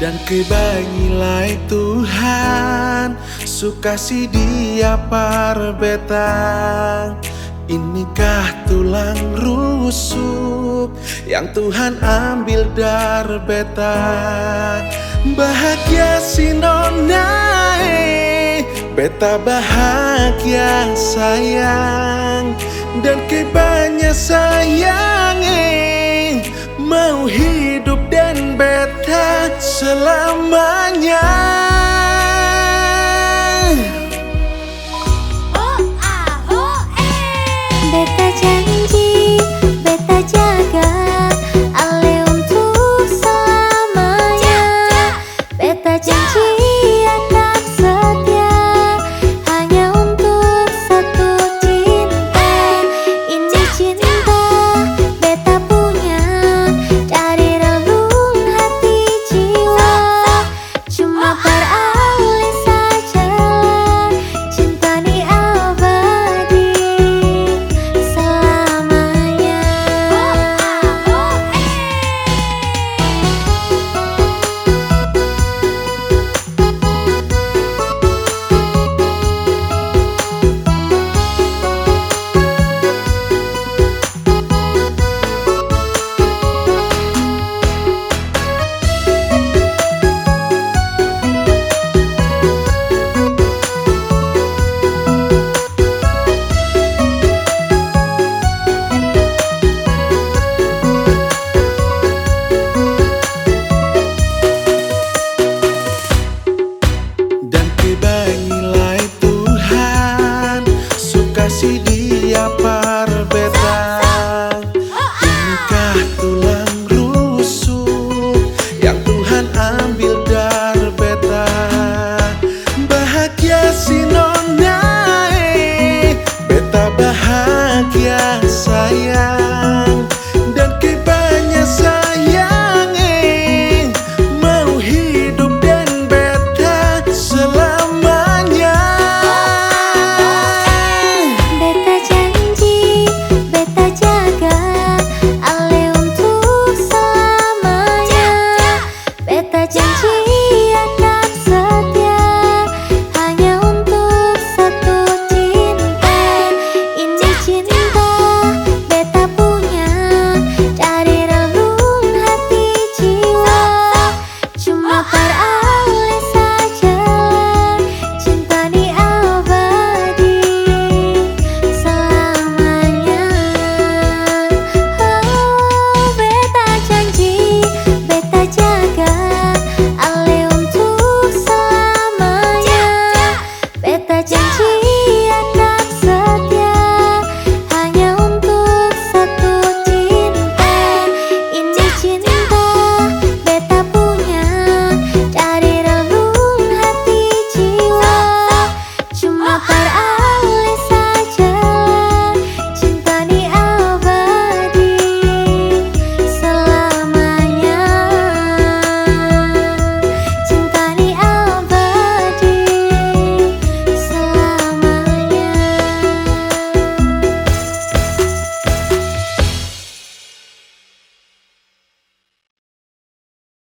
Dan kebanilai Tuhan Suka si dia parbetang Inikah tulang rusuk Yang Tuhan ambil dari beta Bahagia si nonae Beta bahagia sayang. Dan kebanyak sayang selamanya oh, ah, oh, eh. Beta janji, beta jaga Ale untuk selamanya. Beta janji ja. akan setia Hanya untuk satu cinta Ini cinta si dia parbeta, Tingkah tulang rusuk yang Tuhan ambil dari beta Bahagia si nona Beta bahagia sayang. 坚持。